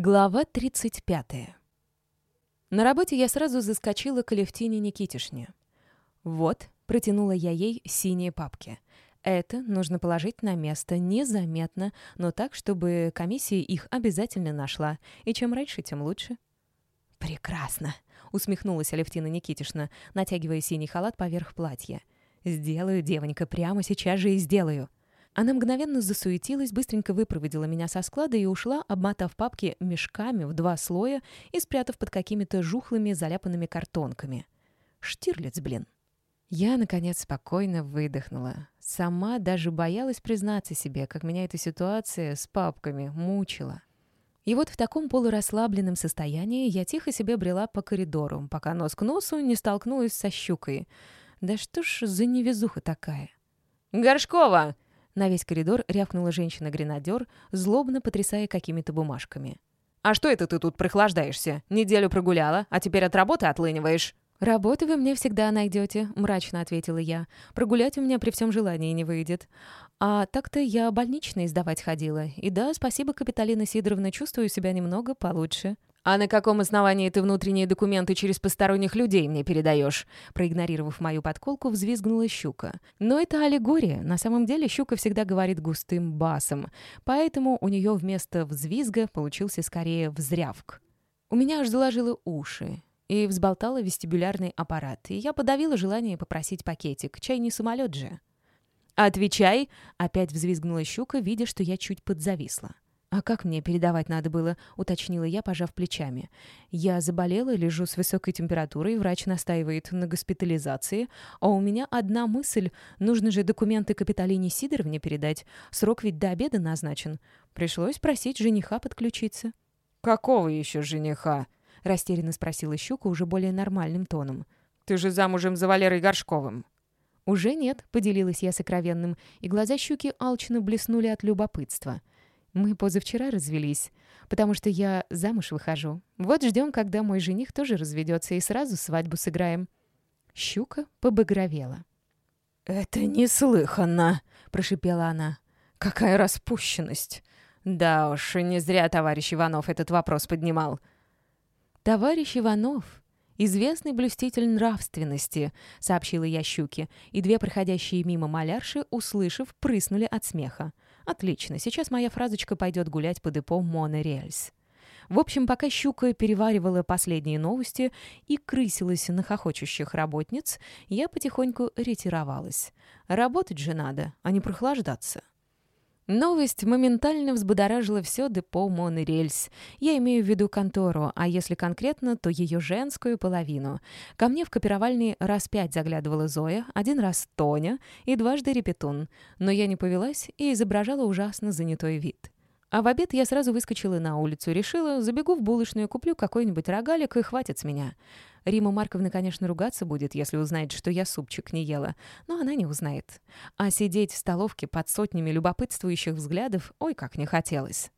Глава 35. На работе я сразу заскочила к Алевтине Никитишне. «Вот», — протянула я ей синие папки. «Это нужно положить на место незаметно, но так, чтобы комиссия их обязательно нашла. И чем раньше, тем лучше». «Прекрасно», — усмехнулась Алевтина Никитишна, натягивая синий халат поверх платья. «Сделаю, девонька, прямо сейчас же и сделаю». Она мгновенно засуетилась, быстренько выпроводила меня со склада и ушла, обмотав папки мешками в два слоя и спрятав под какими-то жухлыми заляпанными картонками. Штирлиц, блин. Я, наконец, спокойно выдохнула. Сама даже боялась признаться себе, как меня эта ситуация с папками мучила. И вот в таком полурасслабленном состоянии я тихо себе брела по коридору, пока нос к носу не столкнулась со щукой. Да что ж за невезуха такая? «Горшкова!» На весь коридор рявкнула женщина-гренадер, злобно потрясая какими-то бумажками. «А что это ты тут прохлаждаешься? Неделю прогуляла, а теперь от работы отлыниваешь?» «Работы вы мне всегда найдете», — мрачно ответила я. «Прогулять у меня при всем желании не выйдет. А так-то я больничный сдавать ходила. И да, спасибо, Капиталина Сидоровна, чувствую себя немного получше». «А на каком основании ты внутренние документы через посторонних людей мне передаешь?» Проигнорировав мою подколку, взвизгнула щука. Но это аллегория. На самом деле щука всегда говорит густым басом. Поэтому у нее вместо взвизга получился скорее взрявк. У меня аж заложило уши и взболтала вестибулярный аппарат, и я подавила желание попросить пакетик. Чай не самолет же. «Отвечай!» — опять взвизгнула щука, видя, что я чуть подзависла. «А как мне передавать надо было?» — уточнила я, пожав плечами. «Я заболела, лежу с высокой температурой, врач настаивает на госпитализации, а у меня одна мысль — нужно же документы Капитолине Сидоровне передать, срок ведь до обеда назначен. Пришлось просить жениха подключиться». «Какого еще жениха?» — растерянно спросила Щука уже более нормальным тоном. «Ты же замужем за Валерой Горшковым». «Уже нет», — поделилась я сокровенным, и глаза Щуки алчно блеснули от любопытства — мы позавчера развелись, потому что я замуж выхожу. Вот ждем, когда мой жених тоже разведется, и сразу свадьбу сыграем». Щука побагровела. «Это неслыханно!» — прошипела она. «Какая распущенность!» «Да уж, не зря товарищ Иванов этот вопрос поднимал». «Товарищ Иванов, известный блюститель нравственности», — сообщила я Щуке, и две проходящие мимо малярши, услышав, прыснули от смеха. Отлично, сейчас моя фразочка пойдет гулять по депо Монорельс. В общем, пока щука переваривала последние новости и крысилась на хохочущих работниц, я потихоньку ретировалась. Работать же надо, а не прохлаждаться. Новость моментально взбудоражила все депо «Монорельс». Я имею в виду контору, а если конкретно, то ее женскую половину. Ко мне в копировальный раз пять заглядывала Зоя, один раз Тоня и дважды Репетун. Но я не повелась и изображала ужасно занятой вид. А в обед я сразу выскочила на улицу, решила, забегу в булочную, куплю какой-нибудь рогалик и хватит с меня. Рима Марковна, конечно, ругаться будет, если узнает, что я супчик не ела, но она не узнает. А сидеть в столовке под сотнями любопытствующих взглядов ой как не хотелось.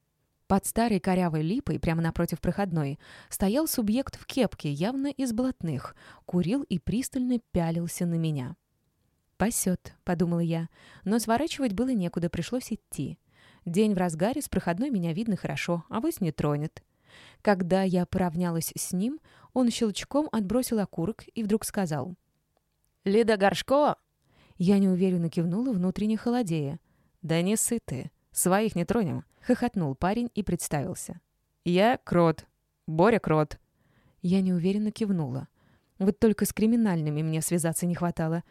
Под старой корявой липой, прямо напротив проходной, стоял субъект в кепке, явно из блатных, курил и пристально пялился на меня. «Пасет», — подумала я, но сворачивать было некуда, пришлось идти. День в разгаре, с проходной меня видно хорошо, а вось не тронет. Когда я поравнялась с ним, он щелчком отбросил окурок и вдруг сказал. «Лида Горшко!» Я неуверенно кивнула, внутренне холодея. «Да не сыты. Своих не тронем», — хохотнул парень и представился. «Я Крот. Боря Крот». Я неуверенно кивнула. Вот только с криминальными мне связаться не хватало.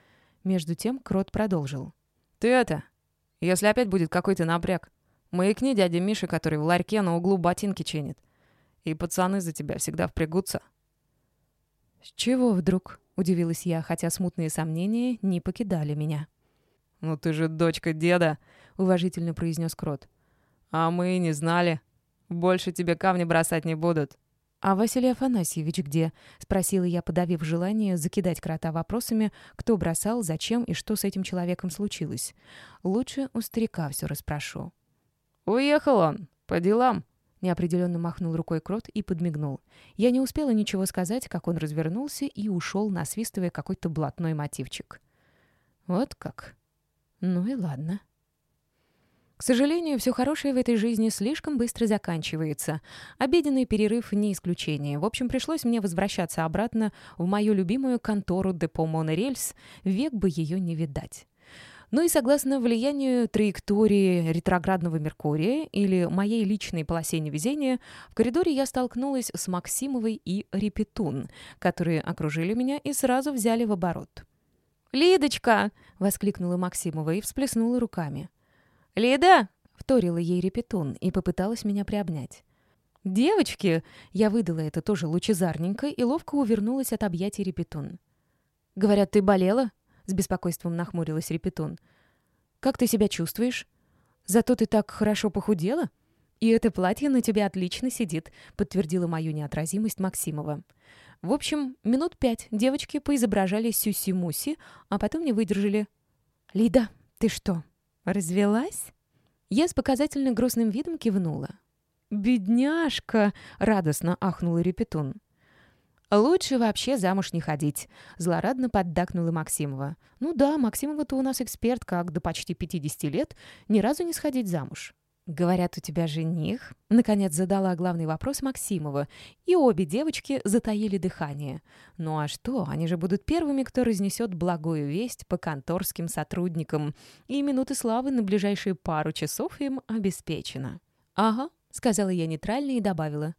Между тем Крот продолжил. «Ты это, если опять будет какой-то напряг, Маякни дяде Мише, который в ларьке на углу ботинки чинит. И пацаны за тебя всегда впрягутся». «С чего вдруг?» — удивилась я, хотя смутные сомнения не покидали меня. «Ну ты же дочка деда», — уважительно произнес Крот. «А мы не знали. Больше тебе камни бросать не будут». «А Василий Афанасьевич где?» — спросила я, подавив желание закидать крота вопросами, кто бросал, зачем и что с этим человеком случилось. Лучше у старика все расспрошу. «Уехал он. По делам». Неопределенно махнул рукой Крот и подмигнул. Я не успела ничего сказать, как он развернулся и ушел, насвистывая какой-то блатной мотивчик. Вот как. Ну и ладно. К сожалению, все хорошее в этой жизни слишком быстро заканчивается. Обеденный перерыв не исключение. В общем, пришлось мне возвращаться обратно в мою любимую контору депо «Монорельс», век бы ее не видать. Ну и согласно влиянию траектории ретроградного Меркурия или моей личной полосе невезения, в коридоре я столкнулась с Максимовой и Репетун, которые окружили меня и сразу взяли в оборот. «Лидочка!» — воскликнула Максимова и всплеснула руками. «Лида!» — вторила ей репетун и попыталась меня приобнять. «Девочки!» — я выдала это тоже лучезарненько и ловко увернулась от объятий репетун. «Говорят, ты болела?» — с беспокойством нахмурилась репетун. «Как ты себя чувствуешь? Зато ты так хорошо похудела?» «И это платье на тебе отлично сидит», — подтвердила мою неотразимость Максимова. В общем, минут пять девочки поизображали Сюси-Муси, а потом не выдержали. «Лида, ты что, развелась?» Я с показательно грустным видом кивнула. «Бедняжка!» — радостно ахнула Репетун. «Лучше вообще замуж не ходить», — злорадно поддакнула Максимова. «Ну да, Максимова-то у нас эксперт, как до почти 50 лет, ни разу не сходить замуж». «Говорят, у тебя жених?» Наконец задала главный вопрос Максимова, и обе девочки затаили дыхание. «Ну а что, они же будут первыми, кто разнесет благую весть по конторским сотрудникам, и минуты славы на ближайшие пару часов им обеспечено». «Ага», — сказала я нейтрально и добавила.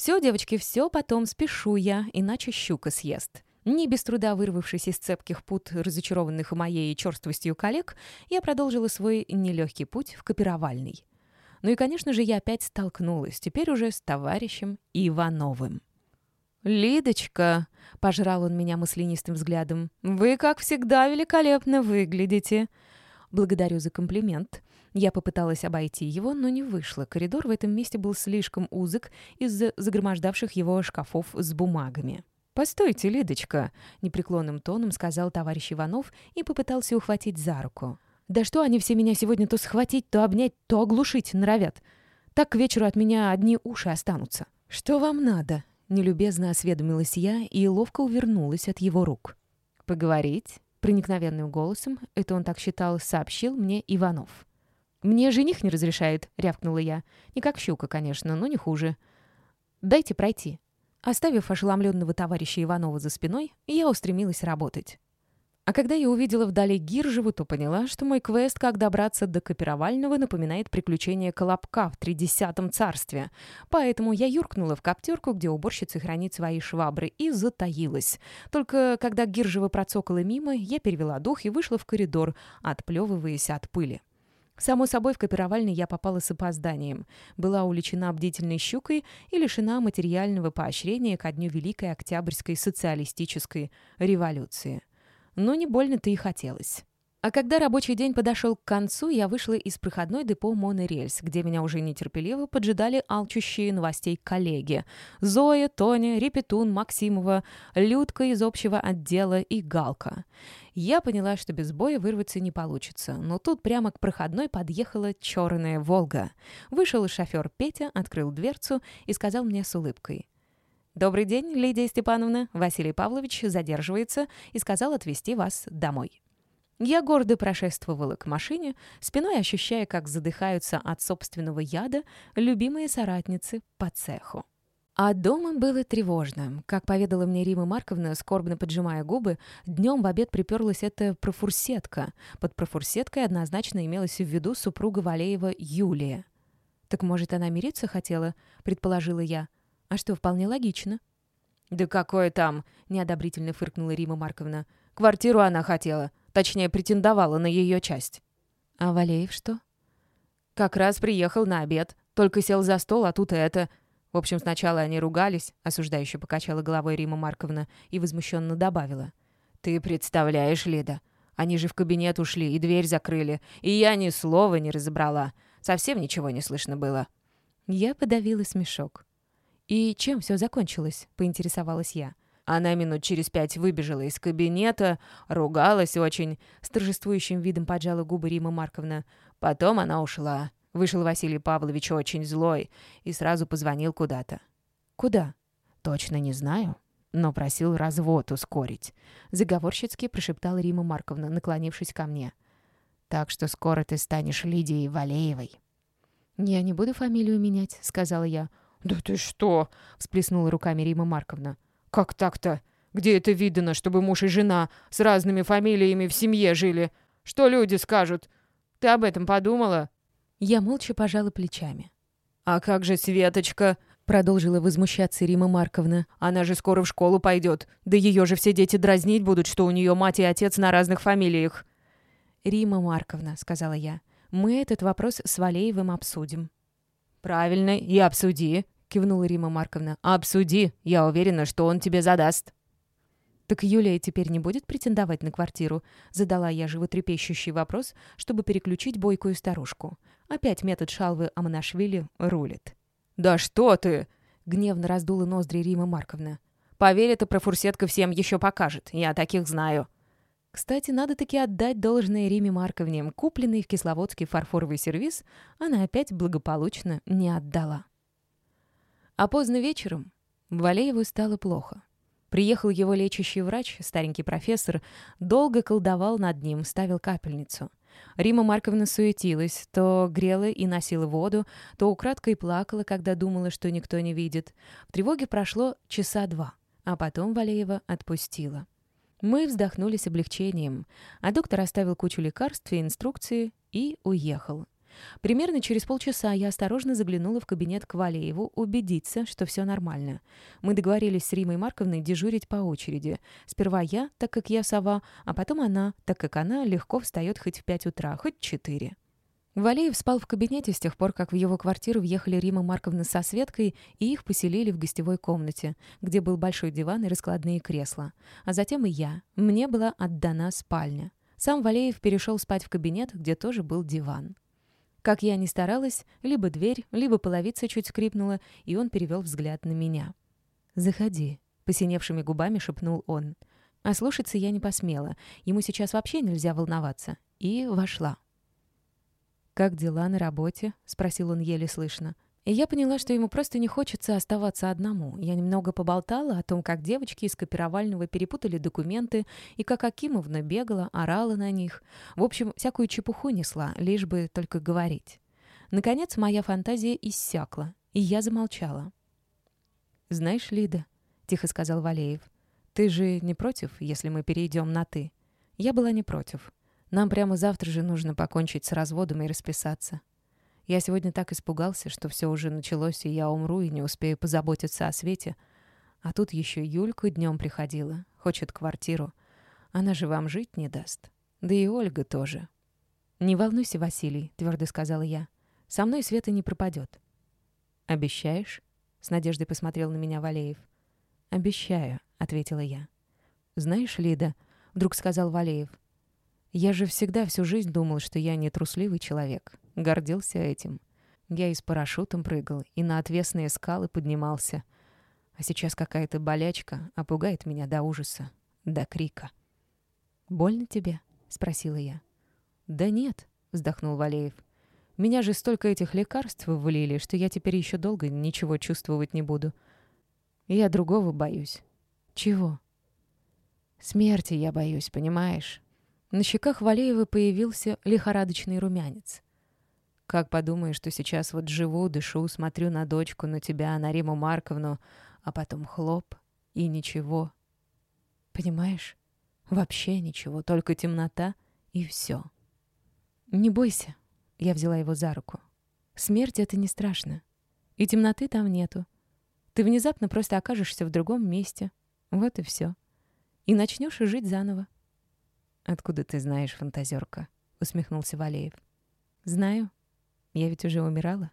«Все, девочки, все, потом спешу я, иначе щука съест». Не без труда вырвавшись из цепких пут, разочарованных моей черствостью коллег, я продолжила свой нелегкий путь в копировальный. Ну и, конечно же, я опять столкнулась, теперь уже с товарищем Ивановым. «Лидочка», — пожрал он меня мысленистым взглядом, — «вы, как всегда, великолепно выглядите». «Благодарю за комплимент». Я попыталась обойти его, но не вышло. Коридор в этом месте был слишком узок из-за загромождавших его шкафов с бумагами. «Постойте, Лидочка», — непреклонным тоном сказал товарищ Иванов и попытался ухватить за руку. Да что они все меня сегодня то схватить, то обнять, то оглушить норовят. Так к вечеру от меня одни уши останутся. Что вам надо?» Нелюбезно осведомилась я и ловко увернулась от его рук. «Поговорить?» Проникновенным голосом, это он так считал, сообщил мне Иванов. «Мне жених не разрешает», — рявкнула я. «Не как щука, конечно, но не хуже. Дайте пройти». Оставив ошеломленного товарища Иванова за спиной, я устремилась работать. А когда я увидела вдали Гиржеву, то поняла, что мой квест «Как добраться до Копировального» напоминает приключение Колобка в Тридесятом царстве. Поэтому я юркнула в коптерку, где уборщица хранит свои швабры, и затаилась. Только когда Гиржева процокала мимо, я перевела дух и вышла в коридор, отплевываясь от пыли. Само собой, в копировальный я попала с опозданием. Была уличена бдительной щукой и лишена материального поощрения ко дню Великой Октябрьской социалистической революции но не больно-то и хотелось. А когда рабочий день подошел к концу, я вышла из проходной депо «Монорельс», где меня уже нетерпеливо поджидали алчущие новостей коллеги. Зоя, Тоня, Репетун, Максимова, Людка из общего отдела и Галка. Я поняла, что без боя вырваться не получится, но тут прямо к проходной подъехала черная «Волга». Вышел шофер Петя, открыл дверцу и сказал мне с улыбкой. «Добрый день, Лидия Степановна. Василий Павлович задерживается и сказал отвезти вас домой». Я гордо прошествовала к машине, спиной ощущая, как задыхаются от собственного яда любимые соратницы по цеху. А дома было тревожно. Как поведала мне Рима Марковна, скорбно поджимая губы, днем в обед приперлась эта профурсетка. Под профурсеткой однозначно имелась в виду супруга Валеева Юлия. «Так, может, она мириться хотела?» — предположила я. А что, вполне логично. «Да какое там!» — неодобрительно фыркнула Рима Марковна. «Квартиру она хотела. Точнее, претендовала на ее часть». «А Валеев что?» «Как раз приехал на обед. Только сел за стол, а тут это...» В общем, сначала они ругались, осуждающе покачала головой Рима Марковна и возмущенно добавила. «Ты представляешь, Лида, они же в кабинет ушли и дверь закрыли, и я ни слова не разобрала. Совсем ничего не слышно было». Я подавила смешок. «И чем все закончилось?» — поинтересовалась я. Она минут через пять выбежала из кабинета, ругалась очень. С торжествующим видом поджала губы Рима Марковна. Потом она ушла. Вышел Василий Павлович очень злой и сразу позвонил куда-то. «Куда?» «Точно не знаю, но просил развод ускорить», — заговорщицки прошептала Рима Марковна, наклонившись ко мне. Так что скоро ты станешь Лидией Валеевой». «Я не буду фамилию менять», — сказала я. «Да ты что?» — всплеснула руками Рима Марковна. «Как так-то? Где это видано, чтобы муж и жена с разными фамилиями в семье жили? Что люди скажут? Ты об этом подумала?» Я молча пожала плечами. «А как же Светочка?» — продолжила возмущаться Рима Марковна. «Она же скоро в школу пойдет. Да ее же все дети дразнить будут, что у нее мать и отец на разных фамилиях». «Рима Марковна», — сказала я, — «мы этот вопрос с Валеевым обсудим». «Правильно, и обсуди», — кивнула Рима Марковна. «Обсуди. Я уверена, что он тебе задаст». «Так Юлия теперь не будет претендовать на квартиру?» Задала я животрепещущий вопрос, чтобы переключить бойкую старушку. Опять метод шалвы Аманашвили рулит. «Да что ты!» — гневно раздула ноздри Рима Марковна. «Поверь, эта профурсетка всем еще покажет. Я таких знаю». Кстати, надо таки отдать должное Риме Марковне. Купленный в Кисловодске фарфоровый сервиз она опять благополучно не отдала. А поздно вечером Валееву стало плохо. Приехал его лечащий врач, старенький профессор, долго колдовал над ним, ставил капельницу. Рима Марковна суетилась, то грела и носила воду, то украдкой плакала, когда думала, что никто не видит. В тревоге прошло часа два, а потом Валеева отпустила. Мы вздохнули с облегчением, а доктор оставил кучу лекарств и инструкции и уехал. Примерно через полчаса я осторожно заглянула в кабинет к Валееву убедиться, что все нормально. Мы договорились с Римой Марковной дежурить по очереди. Сперва я, так как я сова, а потом она, так как она легко встает хоть в пять утра, хоть четыре. Валеев спал в кабинете с тех пор, как в его квартиру въехали Рима Марковна со Светкой, и их поселили в гостевой комнате, где был большой диван и раскладные кресла. А затем и я. Мне была отдана спальня. Сам Валеев перешел спать в кабинет, где тоже был диван. Как я ни старалась, либо дверь, либо половица чуть скрипнула, и он перевел взгляд на меня. «Заходи», — посиневшими губами шепнул он. А слушаться я не посмела. Ему сейчас вообще нельзя волноваться. И вошла. «Как дела на работе?» — спросил он еле слышно. И я поняла, что ему просто не хочется оставаться одному. Я немного поболтала о том, как девочки из копировального перепутали документы, и как Акимовна бегала, орала на них. В общем, всякую чепуху несла, лишь бы только говорить. Наконец, моя фантазия иссякла, и я замолчала. «Знаешь, Лида», — тихо сказал Валеев, — «ты же не против, если мы перейдем на «ты»?» Я была не против. Нам прямо завтра же нужно покончить с разводом и расписаться. Я сегодня так испугался, что все уже началось, и я умру и не успею позаботиться о Свете. А тут еще Юлька днем приходила, хочет квартиру. Она же вам жить не даст. Да и Ольга тоже. «Не волнуйся, Василий», — твердо сказала я. «Со мной Света не пропадет». «Обещаешь?» — с надеждой посмотрел на меня Валеев. «Обещаю», — ответила я. «Знаешь, Лида», — вдруг сказал Валеев, я же всегда всю жизнь думал, что я не трусливый человек. Гордился этим. Я и с парашютом прыгал, и на отвесные скалы поднимался. А сейчас какая-то болячка опугает меня до ужаса, до крика. «Больно тебе?» — спросила я. «Да нет», — вздохнул Валеев. «Меня же столько этих лекарств влили, что я теперь еще долго ничего чувствовать не буду. Я другого боюсь». «Чего?» «Смерти я боюсь, понимаешь?» На щеках Валеева появился лихорадочный румянец. «Как подумаешь, что сейчас вот живу, дышу, смотрю на дочку, на тебя, на Риму Марковну, а потом хлоп, и ничего. Понимаешь? Вообще ничего, только темнота, и все. Не бойся, я взяла его за руку. Смерть — это не страшно. И темноты там нету. Ты внезапно просто окажешься в другом месте. Вот и все. И начнешь жить заново. «Откуда ты знаешь, фантазерка?» — усмехнулся Валеев. «Знаю. Я ведь уже умирала».